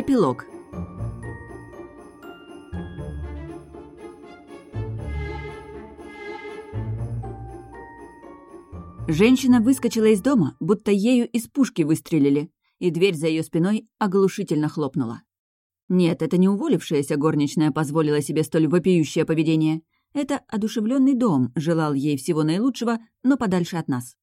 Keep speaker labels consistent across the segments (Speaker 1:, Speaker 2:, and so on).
Speaker 1: Эпилог. Женщина выскочила из дома, будто ею из пушки выстрелили, и дверь за ее спиной оглушительно хлопнула. Нет, это не уволившаяся горничная позволила себе столь вопиющее поведение. Это одушевленный дом желал ей всего наилучшего, но подальше от нас.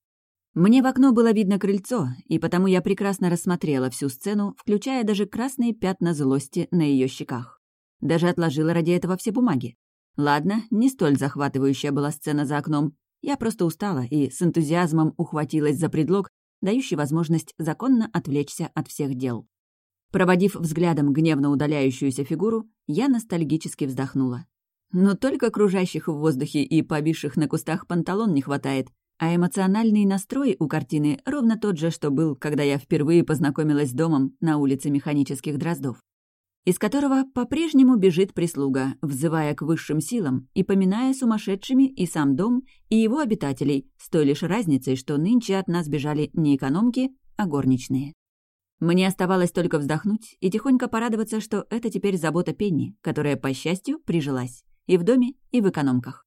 Speaker 1: Мне в окно было видно крыльцо, и потому я прекрасно рассмотрела всю сцену, включая даже красные пятна злости на ее щеках. Даже отложила ради этого все бумаги. Ладно, не столь захватывающая была сцена за окном. Я просто устала и с энтузиазмом ухватилась за предлог, дающий возможность законно отвлечься от всех дел. Проводив взглядом гневно удаляющуюся фигуру, я ностальгически вздохнула. Но только кружащих в воздухе и повисших на кустах панталон не хватает, а эмоциональный настрой у картины ровно тот же, что был, когда я впервые познакомилась с домом на улице Механических Дроздов, из которого по-прежнему бежит прислуга, взывая к высшим силам и поминая сумасшедшими и сам дом, и его обитателей, с той лишь разницей, что нынче от нас бежали не экономки, а горничные. Мне оставалось только вздохнуть и тихонько порадоваться, что это теперь забота Пенни, которая, по счастью, прижилась и в доме, и в экономках.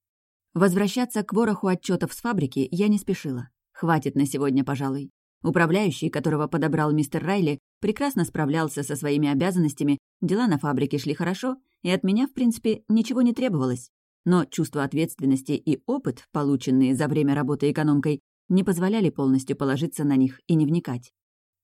Speaker 1: Возвращаться к вороху отчетов с фабрики я не спешила. Хватит на сегодня, пожалуй. Управляющий, которого подобрал мистер Райли, прекрасно справлялся со своими обязанностями, дела на фабрике шли хорошо, и от меня, в принципе, ничего не требовалось. Но чувство ответственности и опыт, полученные за время работы экономкой, не позволяли полностью положиться на них и не вникать.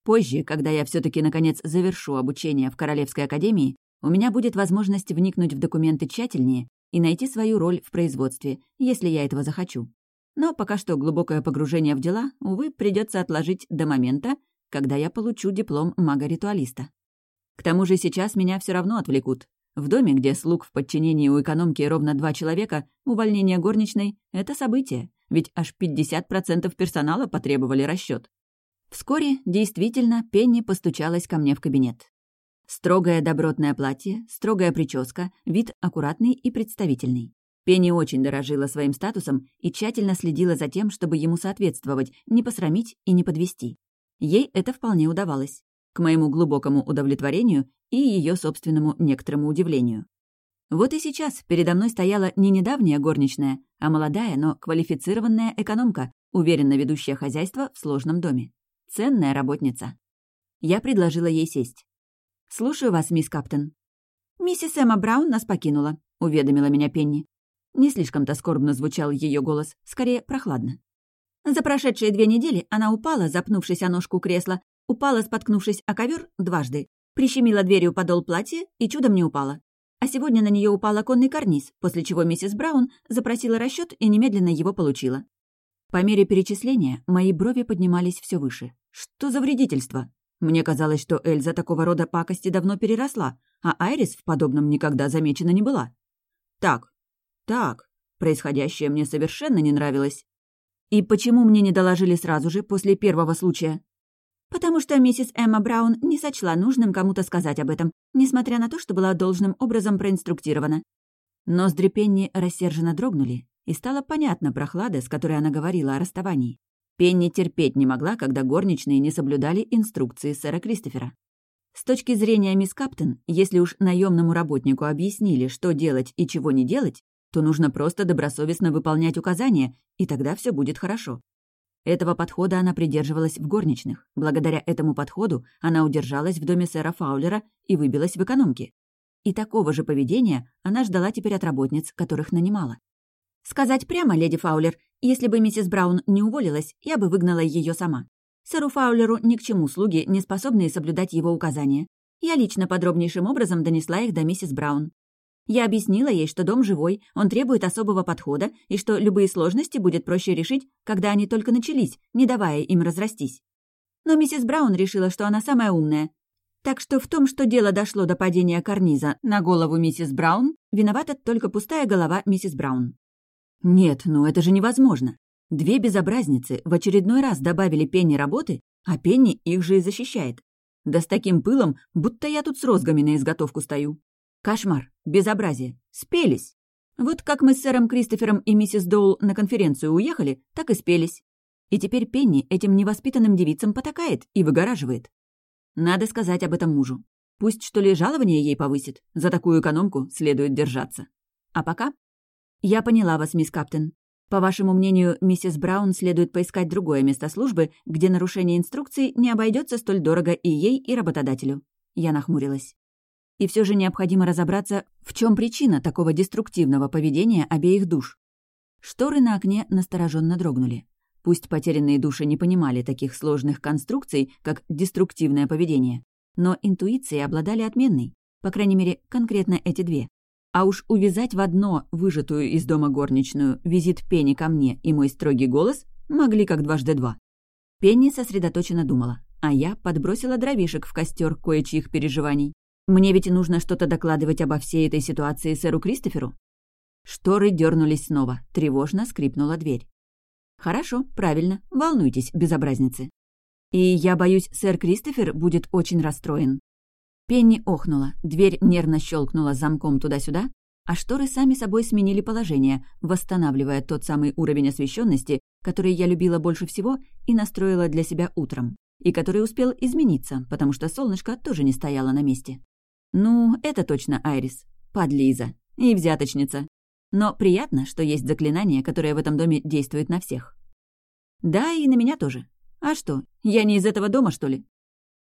Speaker 1: Позже, когда я все таки наконец завершу обучение в Королевской академии, у меня будет возможность вникнуть в документы тщательнее и найти свою роль в производстве, если я этого захочу. Но пока что глубокое погружение в дела, увы, придется отложить до момента, когда я получу диплом мага-ритуалиста. К тому же сейчас меня все равно отвлекут. В доме, где слуг в подчинении у экономки ровно два человека, увольнение горничной — это событие, ведь аж 50% персонала потребовали расчет. Вскоре, действительно, Пенни постучалась ко мне в кабинет. Строгое добротное платье, строгая прическа, вид аккуратный и представительный. Пенни очень дорожила своим статусом и тщательно следила за тем, чтобы ему соответствовать, не посрамить и не подвести. Ей это вполне удавалось. К моему глубокому удовлетворению и ее собственному некоторому удивлению. Вот и сейчас передо мной стояла не недавняя горничная, а молодая, но квалифицированная экономка, уверенно ведущая хозяйство в сложном доме. Ценная работница. Я предложила ей сесть. «Слушаю вас, мисс Каптон». «Миссис Эмма Браун нас покинула», — уведомила меня Пенни. Не слишком-то скорбно звучал ее голос, скорее прохладно. За прошедшие две недели она упала, запнувшись о ножку кресла, упала, споткнувшись о ковер дважды, прищемила дверью подол платья и чудом не упала. А сегодня на нее упал оконный карниз, после чего миссис Браун запросила расчет и немедленно его получила. По мере перечисления мои брови поднимались все выше. Что за вредительство? Мне казалось, что Эльза такого рода пакости давно переросла, а Айрис в подобном никогда замечена не была. Так, так, происходящее мне совершенно не нравилось. И почему мне не доложили сразу же, после первого случая? Потому что миссис Эмма Браун не сочла нужным кому-то сказать об этом, несмотря на то, что была должным образом проинструктирована. Ноздри Пенни рассерженно дрогнули, и стало понятно прохлада, с которой она говорила о расставании. Пенни терпеть не могла, когда горничные не соблюдали инструкции сэра Кристофера. С точки зрения мисс Каптон, если уж наемному работнику объяснили, что делать и чего не делать, то нужно просто добросовестно выполнять указания, и тогда все будет хорошо. Этого подхода она придерживалась в горничных. Благодаря этому подходу она удержалась в доме сэра Фаулера и выбилась в экономке. И такого же поведения она ждала теперь от работниц, которых нанимала. Сказать прямо, леди Фаулер, если бы миссис Браун не уволилась, я бы выгнала ее сама. Сэру Фаулеру ни к чему слуги, не способные соблюдать его указания. Я лично подробнейшим образом донесла их до миссис Браун. Я объяснила ей, что дом живой, он требует особого подхода, и что любые сложности будет проще решить, когда они только начались, не давая им разрастись. Но миссис Браун решила, что она самая умная. Так что в том, что дело дошло до падения карниза на голову миссис Браун, виновата только пустая голова миссис Браун. Нет, ну это же невозможно. Две безобразницы в очередной раз добавили Пенни работы, а Пенни их же и защищает. Да с таким пылом, будто я тут с розгами на изготовку стою. Кошмар, безобразие, спелись. Вот как мы с сэром Кристофером и миссис Доул на конференцию уехали, так и спелись. И теперь Пенни этим невоспитанным девицам потакает и выгораживает. Надо сказать об этом мужу. Пусть, что ли, жалование ей повысит. За такую экономку следует держаться. А пока? Я поняла вас, мисс Каптен. По вашему мнению, миссис Браун следует поискать другое место службы, где нарушение инструкций не обойдется столь дорого и ей, и работодателю. Я нахмурилась. И все же необходимо разобраться, в чем причина такого деструктивного поведения обеих душ. Шторы на окне настороженно дрогнули. Пусть потерянные души не понимали таких сложных конструкций, как деструктивное поведение, но интуиции обладали отменной, по крайней мере, конкретно эти две. А уж увязать в одно выжатую из дома горничную визит Пенни ко мне и мой строгий голос могли как дважды два. Пенни сосредоточенно думала, а я подбросила дровишек в костер кое-чьих переживаний. Мне ведь нужно что-то докладывать обо всей этой ситуации сэру Кристоферу. Шторы дернулись снова, тревожно скрипнула дверь. «Хорошо, правильно, волнуйтесь, безобразницы. И я боюсь, сэр Кристофер будет очень расстроен. Пенни охнула, дверь нервно щелкнула замком туда-сюда, а шторы сами собой сменили положение, восстанавливая тот самый уровень освещенности, который я любила больше всего и настроила для себя утром, и который успел измениться, потому что солнышко тоже не стояло на месте. Ну, это точно Айрис, подлиза и взяточница. Но приятно, что есть заклинание, которое в этом доме действует на всех. Да, и на меня тоже. А что, я не из этого дома, что ли?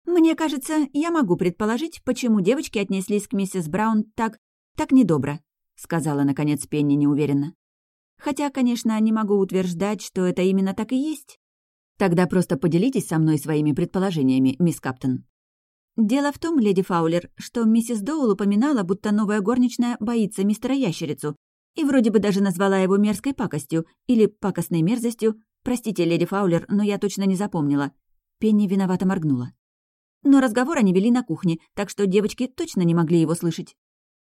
Speaker 1: «Мне кажется, я могу предположить, почему девочки отнеслись к миссис Браун так... так недобро», — сказала, наконец, Пенни неуверенно. «Хотя, конечно, не могу утверждать, что это именно так и есть». «Тогда просто поделитесь со мной своими предположениями, мисс Каптон». «Дело в том, леди Фаулер, что миссис Доул упоминала, будто новая горничная боится мистера Ящерицу, и вроде бы даже назвала его мерзкой пакостью или пакостной мерзостью. Простите, леди Фаулер, но я точно не запомнила». Пенни виновато моргнула. Но разговор они вели на кухне, так что девочки точно не могли его слышать.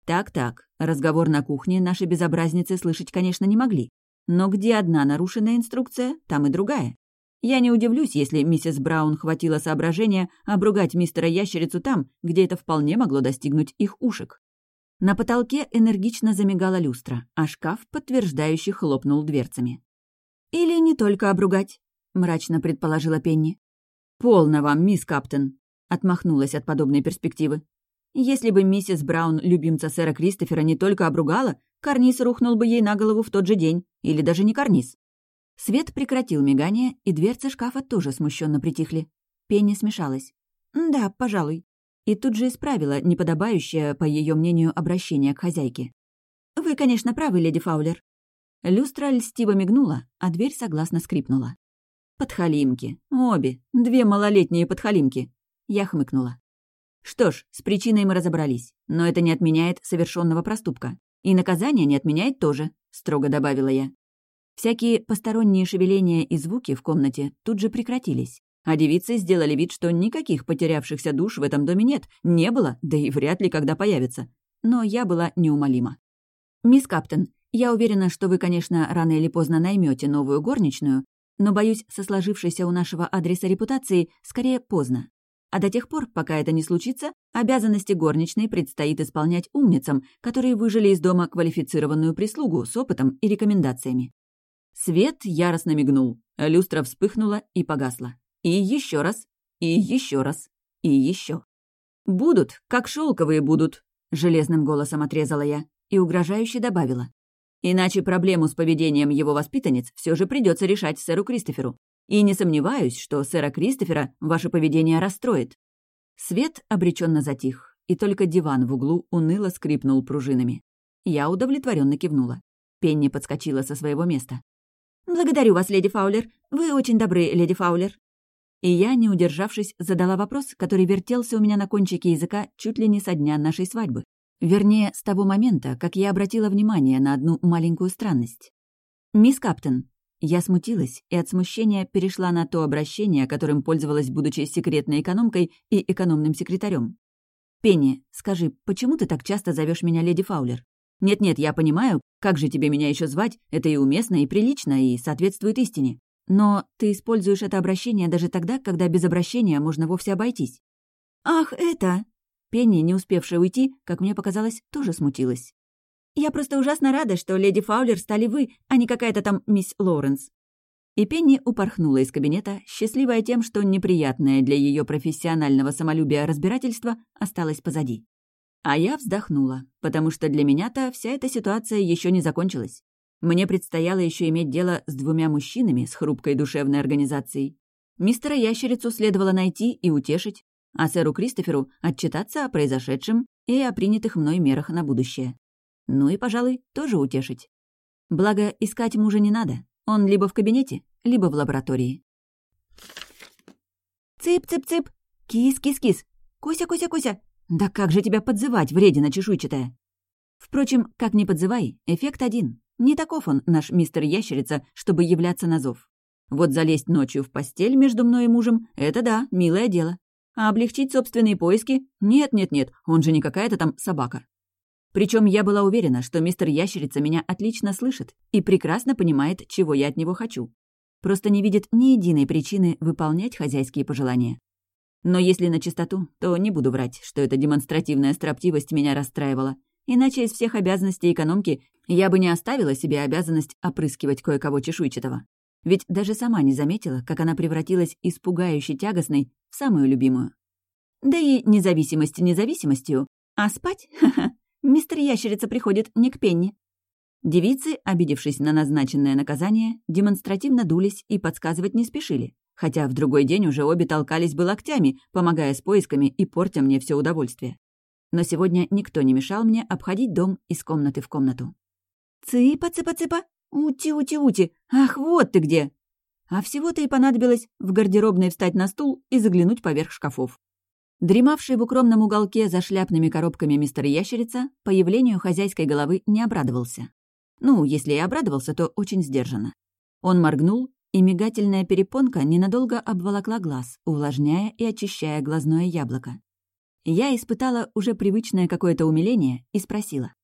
Speaker 1: Так-так, разговор на кухне наши безобразницы слышать, конечно, не могли. Но где одна нарушенная инструкция, там и другая. Я не удивлюсь, если миссис Браун хватило соображения обругать мистера Ящерицу там, где это вполне могло достигнуть их ушек. На потолке энергично замигала люстра, а шкаф, подтверждающий, хлопнул дверцами. «Или не только обругать», — мрачно предположила Пенни. «Полно вам, мисс Каптен», отмахнулась от подобной перспективы. Если бы миссис Браун любимца сэра Кристофера не только обругала, карниз рухнул бы ей на голову в тот же день, или даже не карниз. Свет прекратил мигание, и дверцы шкафа тоже смущенно притихли. Пенни смешалась. «Да, пожалуй». И тут же исправила неподобающее, по ее мнению, обращение к хозяйке. «Вы, конечно, правы, леди Фаулер». Люстра льстиво мигнула, а дверь согласно скрипнула. «Подхалимки. Обе. Две малолетние подхалимки. Я хмыкнула. Что ж, с причиной мы разобрались, но это не отменяет совершенного проступка. И наказание не отменяет тоже, строго добавила я. Всякие посторонние шевеления и звуки в комнате тут же прекратились. А девицы сделали вид, что никаких потерявшихся душ в этом доме нет, не было, да и вряд ли когда появится. Но я была неумолима. «Мисс Каптон, я уверена, что вы, конечно, рано или поздно наймете новую горничную, но, боюсь, со сложившейся у нашего адреса репутации скорее поздно. А до тех пор, пока это не случится, обязанности горничной предстоит исполнять умницам, которые выжили из дома квалифицированную прислугу с опытом и рекомендациями. Свет яростно мигнул, люстра вспыхнула и погасла. И еще раз, и еще раз, и еще. «Будут, как шелковые будут», — железным голосом отрезала я и угрожающе добавила. «Иначе проблему с поведением его воспитанниц все же придется решать сэру Кристоферу. И не сомневаюсь, что сэра Кристофера ваше поведение расстроит». Свет обреченно затих, и только диван в углу уныло скрипнул пружинами. Я удовлетворенно кивнула. Пенни подскочила со своего места. «Благодарю вас, леди Фаулер. Вы очень добры, леди Фаулер». И я, не удержавшись, задала вопрос, который вертелся у меня на кончике языка чуть ли не со дня нашей свадьбы. Вернее, с того момента, как я обратила внимание на одну маленькую странность. «Мисс Каптон, я смутилась и от смущения перешла на то обращение, которым пользовалась, будучи секретной экономкой и экономным секретарем. «Пенни, скажи, почему ты так часто зовешь меня леди Фаулер? Нет-нет, я понимаю, как же тебе меня еще звать, это и уместно, и прилично, и соответствует истине. Но ты используешь это обращение даже тогда, когда без обращения можно вовсе обойтись». «Ах, это...» Пенни, не успевшая уйти, как мне показалось, тоже смутилась. Я просто ужасно рада, что леди Фаулер стали вы, а не какая-то там мисс Лоуренс». И Пенни упорхнула из кабинета, счастливая тем, что неприятное для ее профессионального самолюбия разбирательство осталось позади. А я вздохнула, потому что для меня-то вся эта ситуация еще не закончилась. Мне предстояло еще иметь дело с двумя мужчинами с хрупкой душевной организацией. Мистера Ящерицу следовало найти и утешить, а сэру Кристоферу отчитаться о произошедшем и о принятых мной мерах на будущее. Ну и, пожалуй, тоже утешить. Благо, искать мужа не надо. Он либо в кабинете, либо в лаборатории. «Цып-цып-цып! Кис-кис-кис! Куся-куся-куся! Да как же тебя подзывать, вредина чешуйчатая!» Впрочем, как ни подзывай, эффект один. Не таков он, наш мистер Ящерица, чтобы являться на зов. Вот залезть ночью в постель между мной и мужем — это да, милое дело. А облегчить собственные поиски? Нет-нет-нет, он же не какая-то там собака. Причем я была уверена, что мистер Ящерица меня отлично слышит и прекрасно понимает, чего я от него хочу. Просто не видит ни единой причины выполнять хозяйские пожелания. Но если на чистоту, то не буду врать, что эта демонстративная строптивость меня расстраивала. Иначе из всех обязанностей экономки я бы не оставила себе обязанность опрыскивать кое-кого чешуйчатого. Ведь даже сама не заметила, как она превратилась из пугающе тягостной в самую любимую. Да и независимость независимостью, а спать? Ха-ха. Мистер Ящерица приходит не к Пенни. Девицы, обидевшись на назначенное наказание, демонстративно дулись и подсказывать не спешили, хотя в другой день уже обе толкались бы локтями, помогая с поисками и портя мне все удовольствие. Но сегодня никто не мешал мне обходить дом из комнаты в комнату. «Цыпа-цыпа-цыпа! Ути-ути-ути! Ах, вот ты где!» А всего-то и понадобилось в гардеробной встать на стул и заглянуть поверх шкафов. Дремавший в укромном уголке за шляпными коробками мистер Ящерица появлению хозяйской головы не обрадовался. Ну, если и обрадовался, то очень сдержанно. Он моргнул, и мигательная перепонка ненадолго обволокла глаз, увлажняя и очищая глазное яблоко. Я испытала уже привычное какое-то умиление и спросила.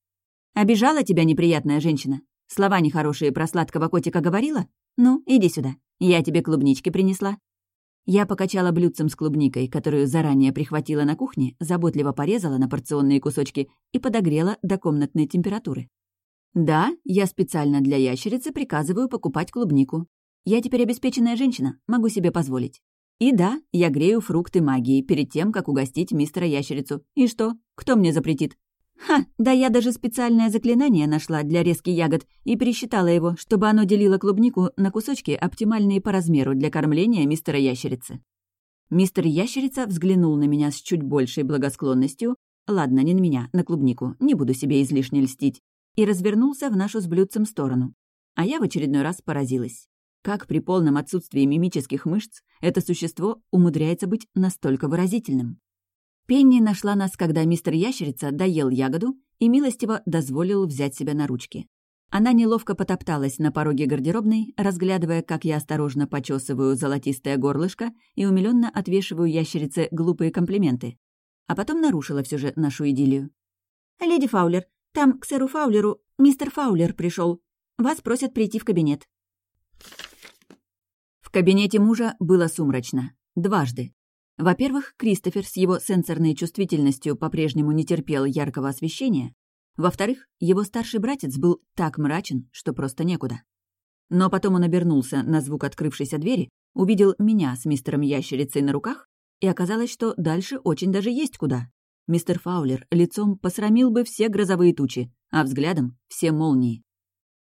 Speaker 1: «Обижала тебя неприятная женщина? Слова нехорошие про сладкого котика говорила? Ну, иди сюда, я тебе клубнички принесла». Я покачала блюдцем с клубникой, которую заранее прихватила на кухне, заботливо порезала на порционные кусочки и подогрела до комнатной температуры. Да, я специально для ящерицы приказываю покупать клубнику. Я теперь обеспеченная женщина, могу себе позволить. И да, я грею фрукты магии перед тем, как угостить мистера ящерицу. И что? Кто мне запретит? Ха, да я даже специальное заклинание нашла для резки ягод и пересчитала его, чтобы оно делило клубнику на кусочки, оптимальные по размеру для кормления мистера ящерицы. Мистер ящерица взглянул на меня с чуть большей благосклонностью, ладно, не на меня, на клубнику, не буду себе излишне льстить, и развернулся в нашу с блюдцем сторону. А я в очередной раз поразилась. Как при полном отсутствии мимических мышц это существо умудряется быть настолько выразительным? Пенни нашла нас, когда мистер Ящерица доел ягоду и милостиво дозволил взять себя на ручки. Она неловко потопталась на пороге гардеробной, разглядывая, как я осторожно почесываю золотистое горлышко и умиленно отвешиваю ящерице глупые комплименты. А потом нарушила все же нашу идиллию. «Леди Фаулер, там к сэру Фаулеру мистер Фаулер пришел. Вас просят прийти в кабинет». В кабинете мужа было сумрачно. Дважды. Во-первых, Кристофер с его сенсорной чувствительностью по-прежнему не терпел яркого освещения. Во-вторых, его старший братец был так мрачен, что просто некуда. Но потом он обернулся на звук открывшейся двери, увидел меня с мистером Ящерицей на руках, и оказалось, что дальше очень даже есть куда. Мистер Фаулер лицом посрамил бы все грозовые тучи, а взглядом — все молнии.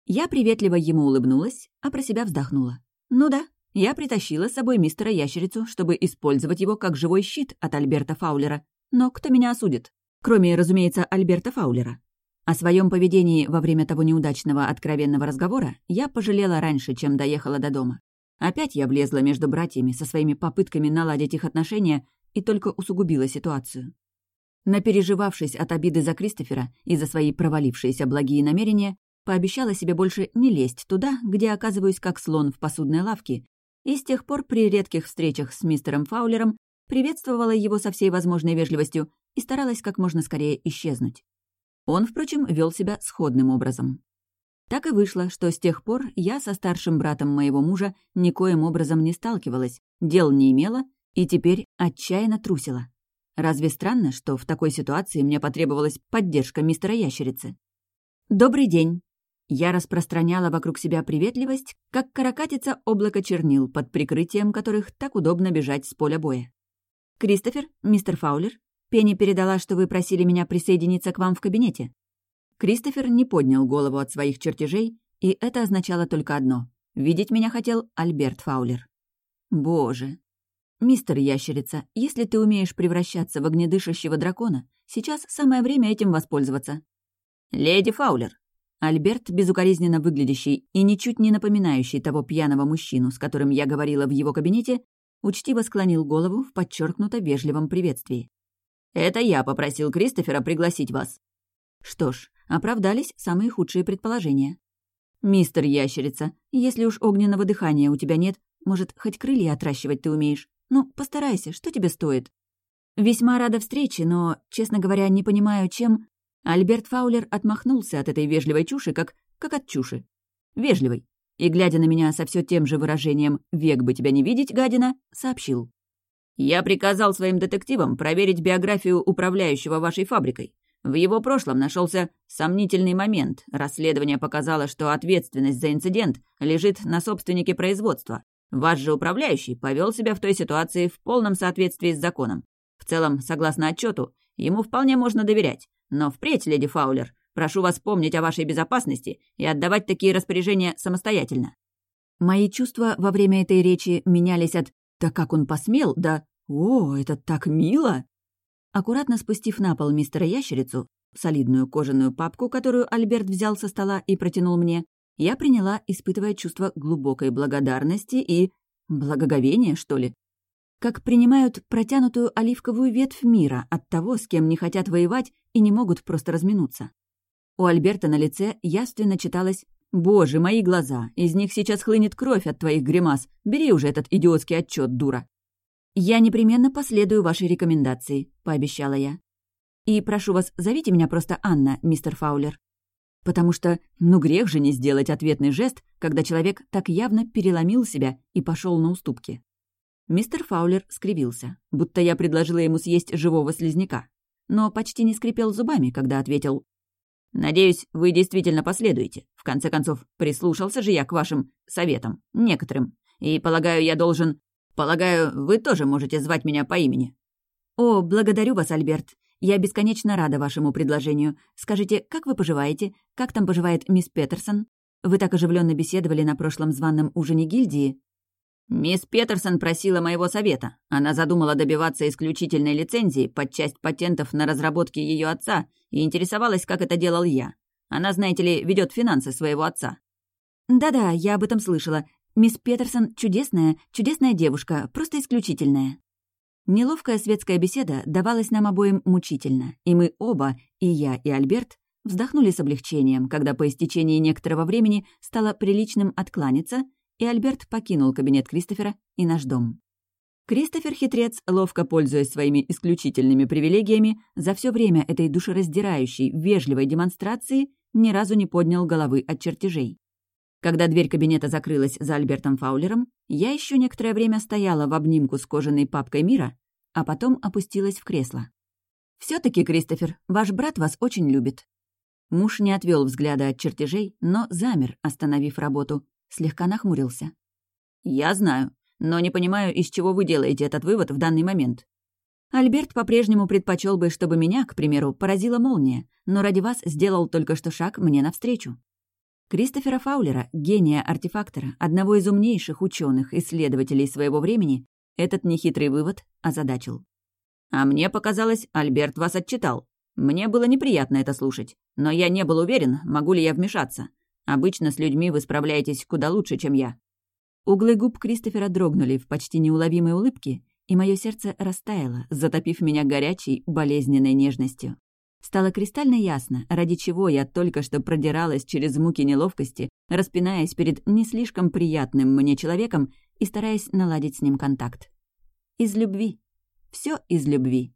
Speaker 1: Я приветливо ему улыбнулась, а про себя вздохнула. Ну да, я притащила с собой мистера Ящерицу, чтобы использовать его как живой щит от Альберта Фаулера. Но кто меня осудит? Кроме, разумеется, Альберта Фаулера. О своем поведении во время того неудачного откровенного разговора я пожалела раньше, чем доехала до дома. Опять я влезла между братьями со своими попытками наладить их отношения и только усугубила ситуацию. Напереживавшись от обиды за Кристофера и за свои провалившиеся благие намерения, пообещала себе больше не лезть туда, где оказываюсь как слон в посудной лавке, и с тех пор при редких встречах с мистером Фаулером приветствовала его со всей возможной вежливостью и старалась как можно скорее исчезнуть. Он, впрочем, вел себя сходным образом. Так и вышло, что с тех пор я со старшим братом моего мужа никоим образом не сталкивалась, дел не имела и теперь отчаянно трусила. Разве странно, что в такой ситуации мне потребовалась поддержка мистера Ящерицы? «Добрый день!» Я распространяла вокруг себя приветливость, как каракатица облако чернил, под прикрытием которых так удобно бежать с поля боя. «Кристофер, мистер Фаулер, Пенни передала, что вы просили меня присоединиться к вам в кабинете». Кристофер не поднял голову от своих чертежей, и это означало только одно — видеть меня хотел Альберт Фаулер. Боже. Мистер Ящерица, если ты умеешь превращаться в огнедышащего дракона, сейчас самое время этим воспользоваться. Леди Фаулер, Альберт, безукоризненно выглядящий и ничуть не напоминающий того пьяного мужчину, с которым я говорила в его кабинете, учтиво склонил голову в подчеркнуто вежливом приветствии. «Это я попросил Кристофера пригласить вас». Что ж, оправдались самые худшие предположения. «Мистер Ящерица, если уж огненного дыхания у тебя нет, может, хоть крылья отращивать ты умеешь? Ну, постарайся, что тебе стоит?» «Весьма рада встрече, но, честно говоря, не понимаю, чем...» Альберт Фаулер отмахнулся от этой вежливой чуши, как, как от чуши. Вежливой. И, глядя на меня со все тем же выражением «век бы тебя не видеть, гадина», сообщил. «Я приказал своим детективам проверить биографию управляющего вашей фабрикой. В его прошлом нашелся сомнительный момент. Расследование показало, что ответственность за инцидент лежит на собственнике производства. Ваш же управляющий повел себя в той ситуации в полном соответствии с законом. В целом, согласно отчету, ему вполне можно доверять. Но впредь, леди Фаулер, прошу вас помнить о вашей безопасности и отдавать такие распоряжения самостоятельно». Мои чувства во время этой речи менялись от «да как он посмел?» да «О, это так мило!» Аккуратно спустив на пол мистера Ящерицу, солидную кожаную папку, которую Альберт взял со стола и протянул мне, я приняла, испытывая чувство глубокой благодарности и... благоговения, что ли, как принимают протянутую оливковую ветвь мира от того, с кем не хотят воевать и не могут просто разминуться. У Альберта на лице явственно читалось «Боже, мои глаза! Из них сейчас хлынет кровь от твоих гримас! Бери уже этот идиотский отчет, дура!» «Я непременно последую вашей рекомендации», — пообещала я. «И прошу вас, зовите меня просто Анна, мистер Фаулер. Потому что, ну грех же не сделать ответный жест, когда человек так явно переломил себя и пошел на уступки». Мистер Фаулер скривился, будто я предложила ему съесть живого слизняка, но почти не скрипел зубами, когда ответил «Надеюсь, вы действительно последуете. В конце концов, прислушался же я к вашим советам, некоторым, и, полагаю, я должен... Полагаю, вы тоже можете звать меня по имени». «О, благодарю вас, Альберт. Я бесконечно рада вашему предложению. Скажите, как вы поживаете? Как там поживает мисс Петерсон? Вы так оживленно беседовали на прошлом званом ужине гильдии. «Мисс Петерсон просила моего совета. Она задумала добиваться исключительной лицензии под часть патентов на разработки ее отца и интересовалась, как это делал я. Она, знаете ли, ведет финансы своего отца». «Да-да, я об этом слышала. Мисс Петерсон чудесная, чудесная девушка, просто исключительная». Неловкая светская беседа давалась нам обоим мучительно, и мы оба, и я, и Альберт, вздохнули с облегчением, когда по истечении некоторого времени стало приличным откланяться — и Альберт покинул кабинет Кристофера и наш дом. Кристофер-хитрец, ловко пользуясь своими исключительными привилегиями, за все время этой душераздирающей, вежливой демонстрации ни разу не поднял головы от чертежей. Когда дверь кабинета закрылась за Альбертом Фаулером, я еще некоторое время стояла в обнимку с кожаной папкой мира, а потом опустилась в кресло. все таки Кристофер, ваш брат вас очень любит». Муж не отвел взгляда от чертежей, но замер, остановив работу, слегка нахмурился. «Я знаю, но не понимаю, из чего вы делаете этот вывод в данный момент. Альберт по-прежнему предпочел бы, чтобы меня, к примеру, поразила молния, но ради вас сделал только что шаг мне навстречу. Кристофера Фаулера, гения-артефактора, одного из умнейших ученых исследователей своего времени, этот нехитрый вывод озадачил. «А мне показалось, Альберт вас отчитал. Мне было неприятно это слушать, но я не был уверен, могу ли я вмешаться. Обычно с людьми вы справляетесь куда лучше, чем я». Углы губ Кристофера дрогнули в почти неуловимой улыбке, и мое сердце растаяло, затопив меня горячей, болезненной нежностью. Стало кристально ясно, ради чего я только что продиралась через муки неловкости, распинаясь перед не слишком приятным мне человеком и стараясь наладить с ним контакт. Из любви. Все из любви.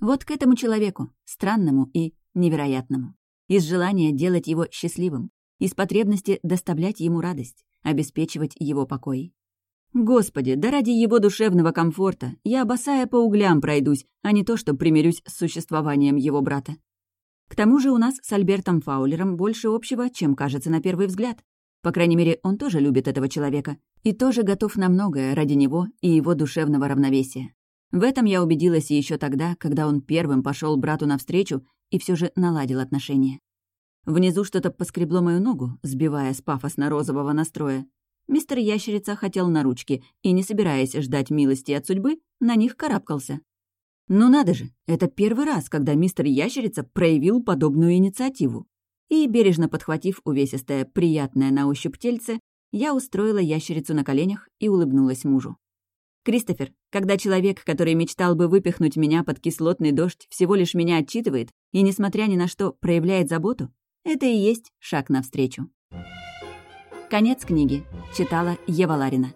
Speaker 1: Вот к этому человеку, странному и невероятному. Из желания делать его счастливым, из потребности доставлять ему радость, обеспечивать его покой. Господи, да ради его душевного комфорта я босая по углям пройдусь, а не то, что примирюсь с существованием его брата. К тому же у нас с Альбертом Фаулером больше общего, чем кажется на первый взгляд. По крайней мере, он тоже любит этого человека и тоже готов на многое ради него и его душевного равновесия. В этом я убедилась еще тогда, когда он первым пошел брату навстречу и все же наладил отношения. Внизу что-то поскребло мою ногу, сбивая с пафосно-розового настроя. Мистер Ящерица хотел на ручки и, не собираясь ждать милости от судьбы, на них карабкался. Ну надо же, это первый раз, когда мистер Ящерица проявил подобную инициативу. И, бережно подхватив увесистое, приятное на ощупь тельце, я устроила ящерицу на коленях и улыбнулась мужу. Кристофер, когда человек, который мечтал бы выпихнуть меня под кислотный дождь, всего лишь меня отчитывает и, несмотря ни на что, проявляет заботу, это и есть шаг навстречу. Конец книги. Читала Ева Ларина.